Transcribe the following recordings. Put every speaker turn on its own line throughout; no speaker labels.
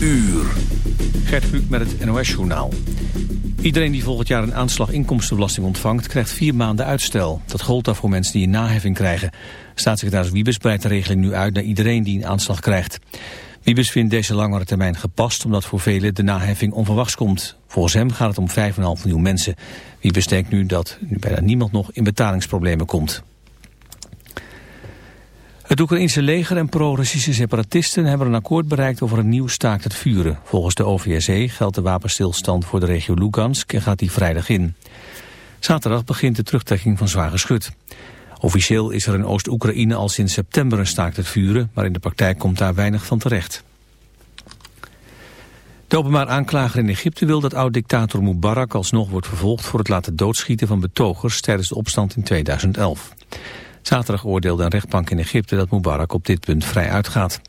uur.
Gert Kluk met het NOS-journaal. Iedereen die volgend jaar een aanslag inkomstenbelasting ontvangt... krijgt vier maanden uitstel. Dat gold voor mensen die een naheffing krijgen. Staatssecretaris Wiebes breidt de regeling nu uit naar iedereen die een aanslag krijgt. Wiebes vindt deze langere termijn gepast... omdat voor velen de naheffing onverwachts komt. Volgens hem gaat het om 5,5 miljoen mensen. Wiebes denkt nu dat bijna niemand nog in betalingsproblemen komt. Het Oekraïnse leger en pro-Russische separatisten hebben een akkoord bereikt over een nieuw staakt het vuren. Volgens de OVSE geldt de wapenstilstand voor de regio Lugansk en gaat die vrijdag in. Zaterdag begint de terugtrekking van zwaar geschut. Officieel is er in Oost-Oekraïne al sinds september een staakt het vuren, maar in de praktijk komt daar weinig van terecht. De openbaar aanklager in Egypte wil dat oud-dictator Mubarak alsnog wordt vervolgd voor het laten doodschieten van betogers tijdens de opstand in 2011. Zaterdag oordeelde een rechtbank in Egypte dat Mubarak op dit punt vrij uitgaat.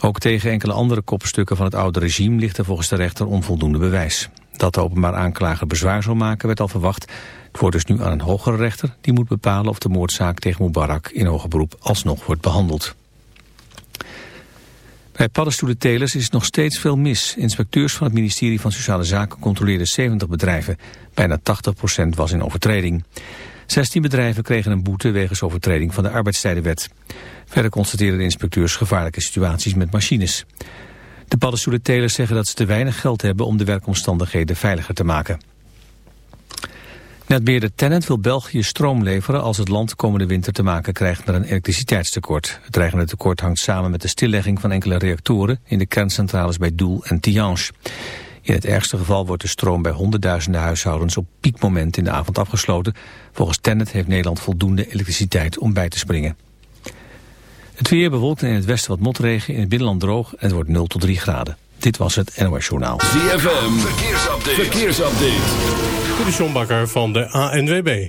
Ook tegen enkele andere kopstukken van het oude regime ligt er volgens de rechter onvoldoende bewijs. Dat de openbaar aanklager bezwaar zou maken werd al verwacht. Het wordt dus nu aan een hogere rechter die moet bepalen of de moordzaak tegen Mubarak in hoger beroep alsnog wordt behandeld. Bij paddenstoelentelers is nog steeds veel mis. Inspecteurs van het ministerie van Sociale Zaken controleerden 70 bedrijven. Bijna 80% was in overtreding. 16 bedrijven kregen een boete wegens overtreding van de arbeidstijdenwet. Verder constateerden de inspecteurs gevaarlijke situaties met machines. De paddenstoelentelers zeggen dat ze te weinig geld hebben om de werkomstandigheden veiliger te maken. Netbeheerder Tennet wil België stroom leveren als het land komende winter te maken krijgt met een elektriciteitstekort. Het dreigende tekort hangt samen met de stillegging van enkele reactoren in de kerncentrales bij Doel en Tihange. In het ergste geval wordt de stroom bij honderdduizenden huishoudens op piekmoment in de avond afgesloten. Volgens Tennet heeft Nederland voldoende elektriciteit om bij te springen. Het weer bewolkt en in het westen wat motregen, in het binnenland droog en het wordt 0 tot 3 graden. Dit was het NOS Journaal.
ZFM, verkeersupdate. verkeersupdate.
De van de ANWB.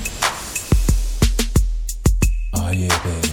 yeah, baby.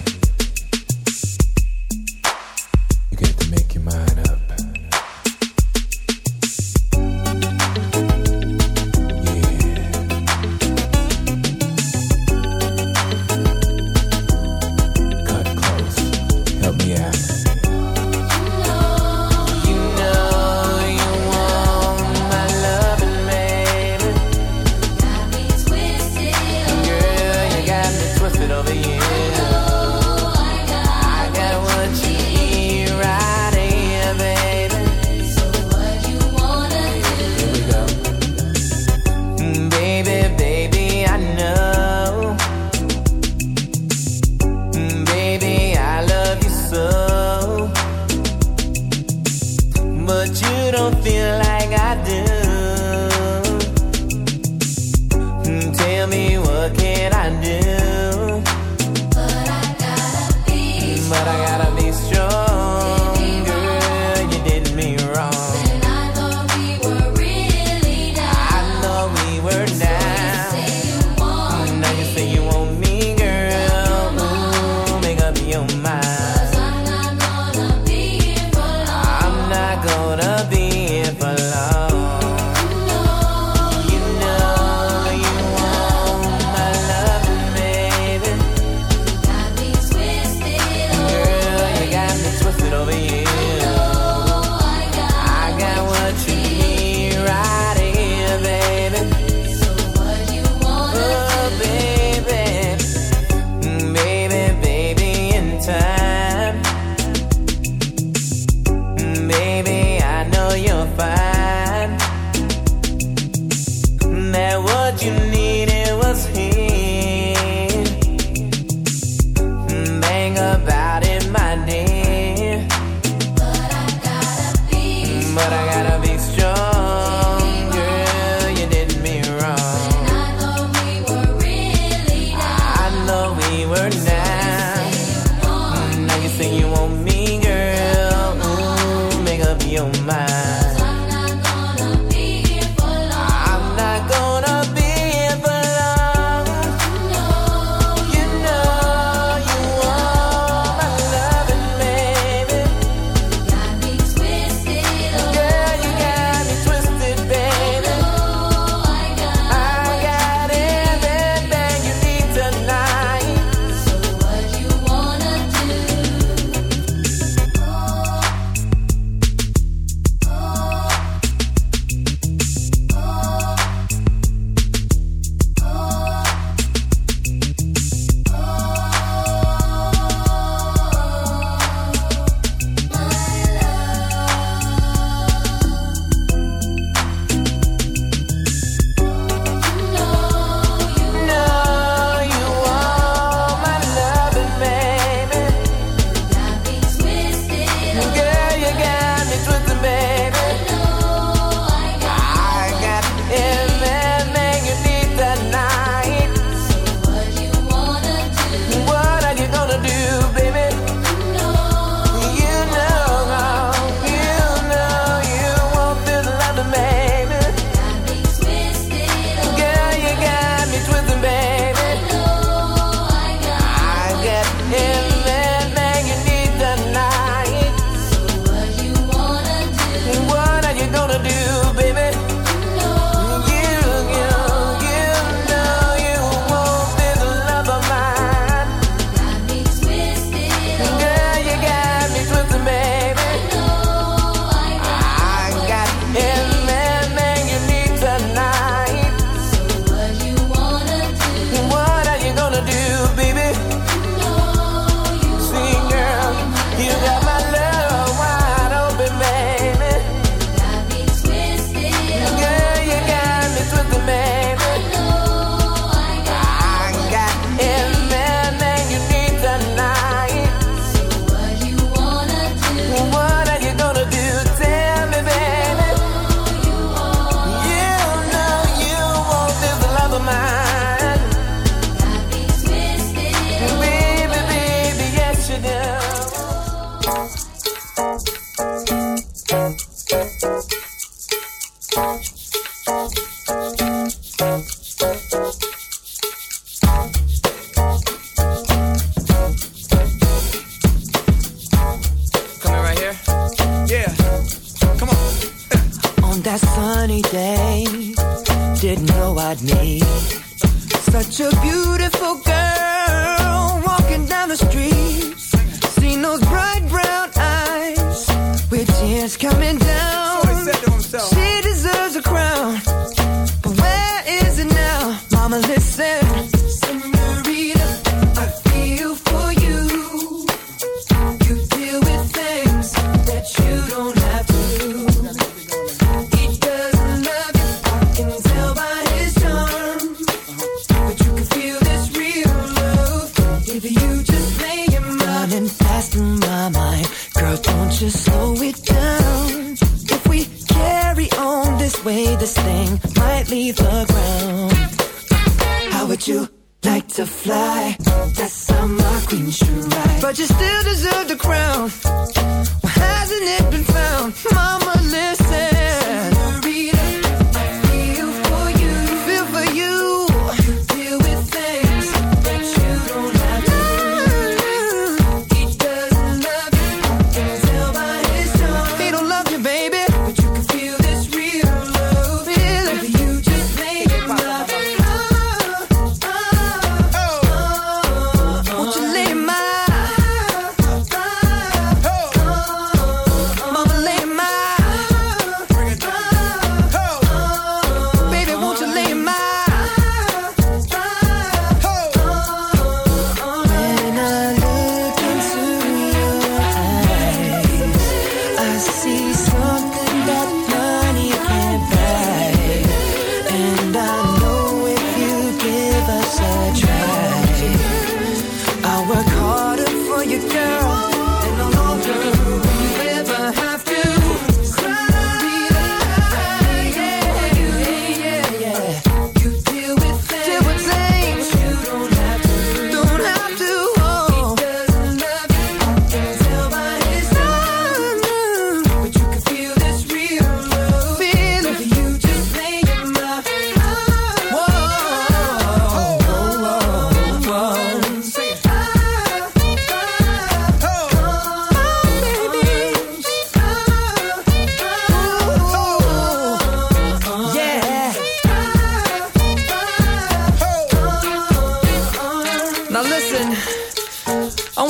Don't slow it down. If we carry on this way, this thing might leave the ground. How would you like to fly? That's how my queen should ride. But you still deserve the crown. Well, hasn't it been found? Mama, listen.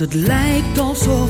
het lijkt alsof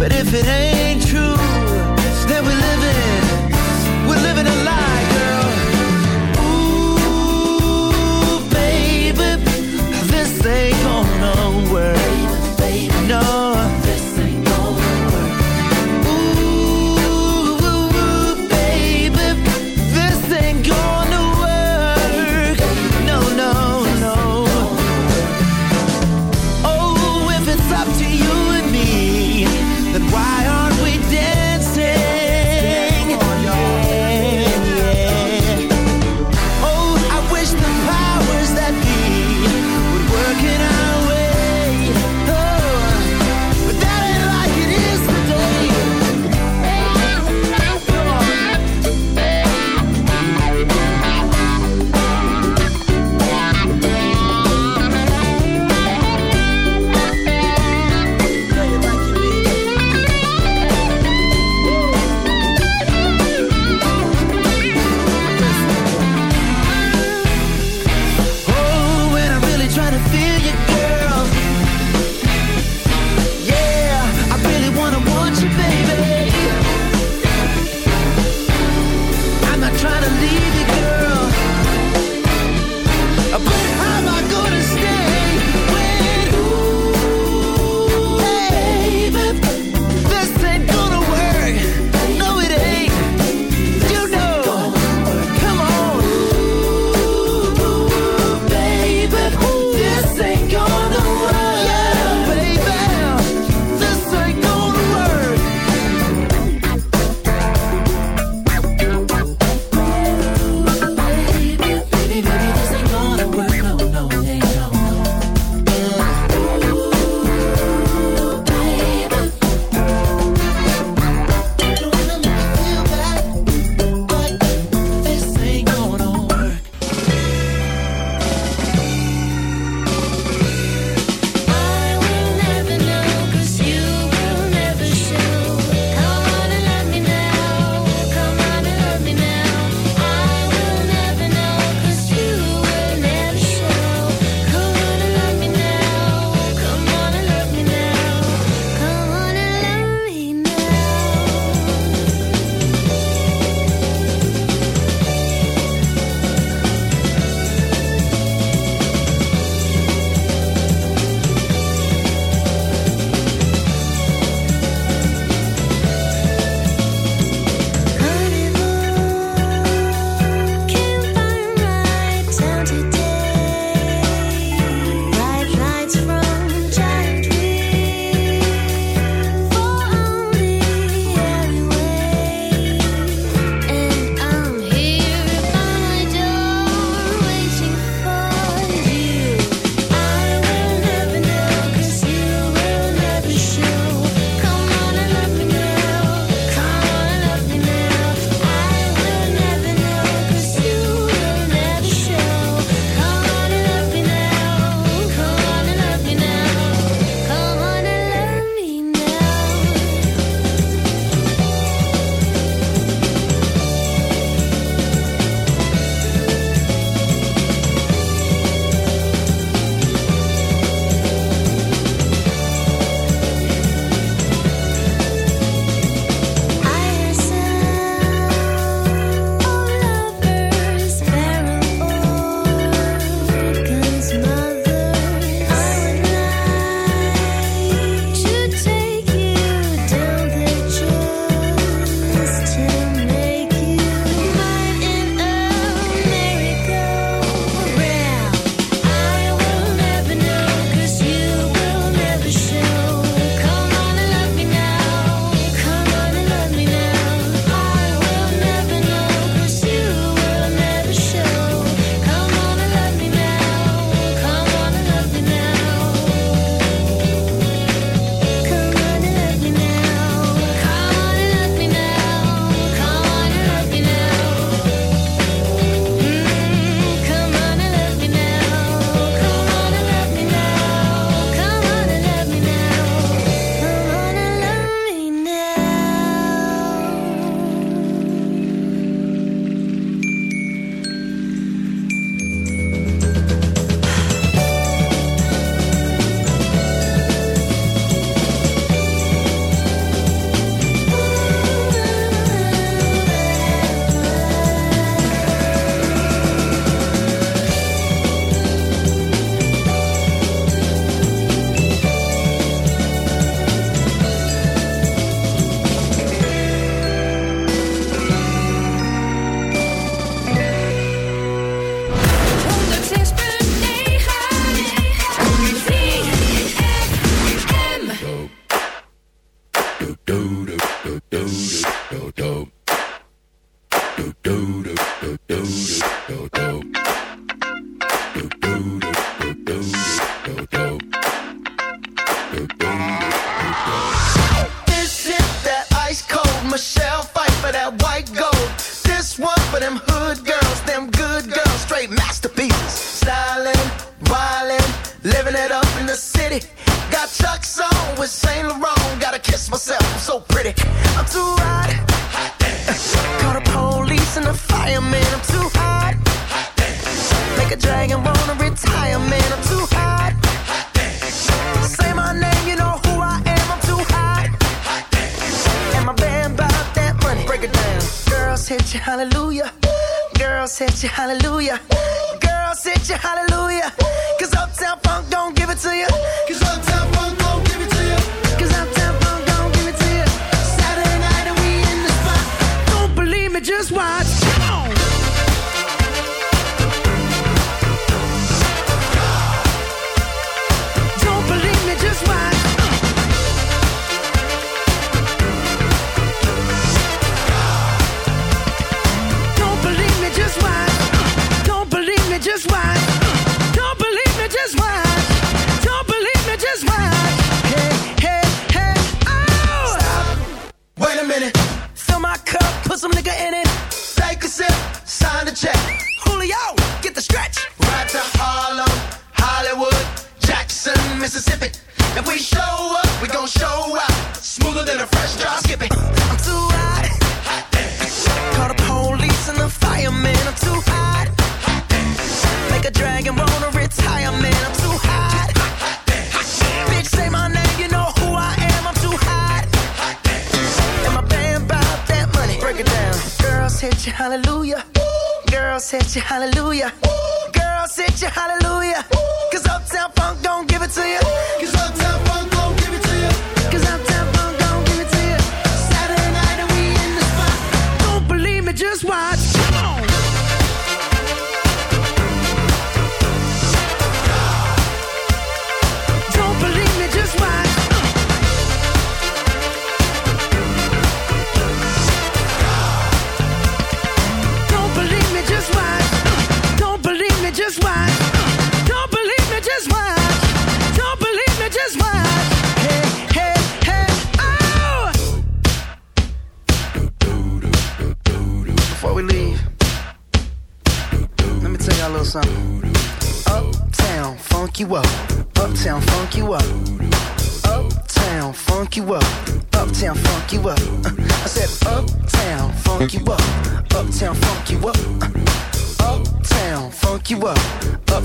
but if it ain't true,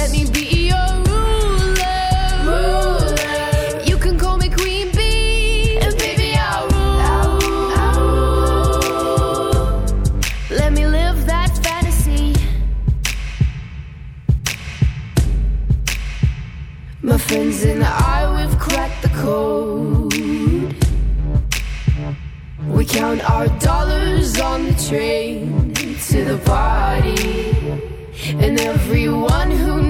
Let me be your ruler. You can call me Queen Bee, and baby I'll rule. Rule. Let me live that fantasy. My friends and I, we've cracked the code. We count our dollars on the train to the party. And everyone who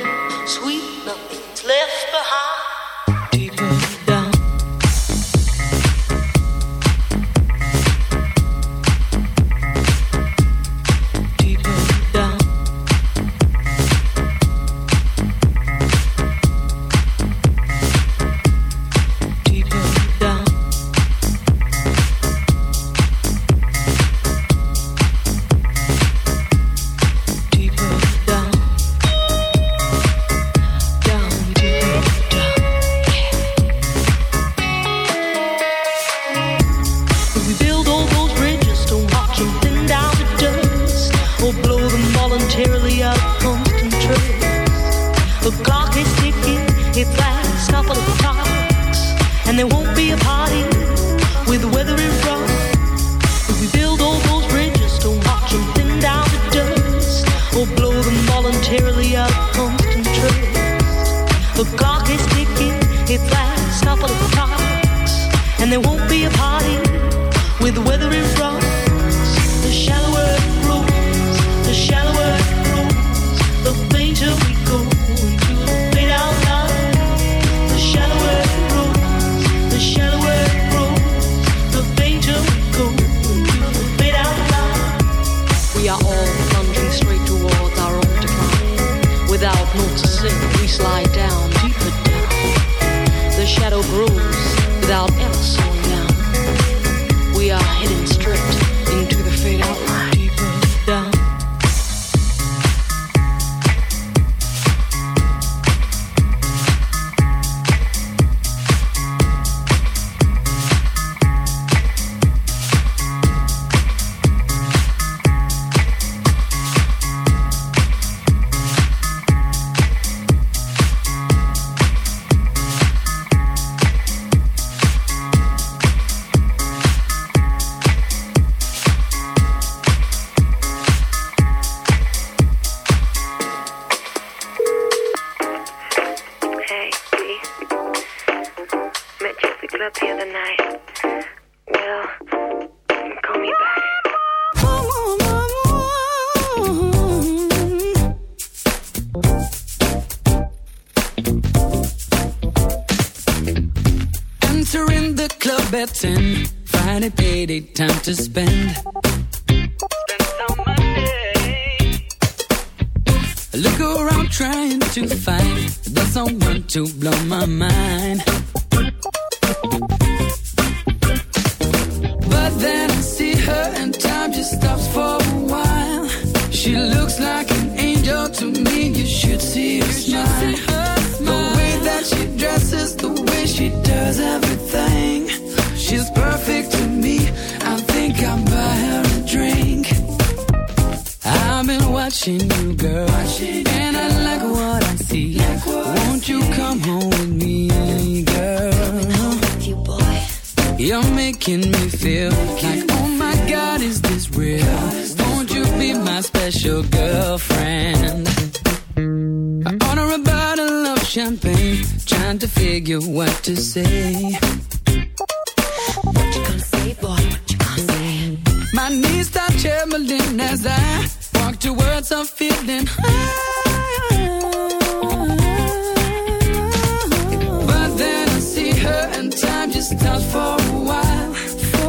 For a while,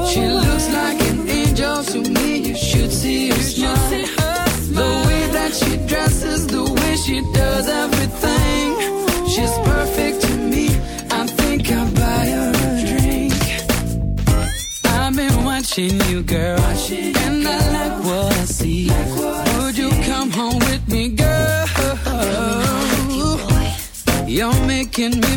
she looks like an angel to me. You should see her, smile. See her smile. The way that she dresses, the way she does everything. She's perfect to me. I think I'll buy her a drink. I've been watching you, girl, watching and. I like what I see. Would you come home with me, girl? You're making me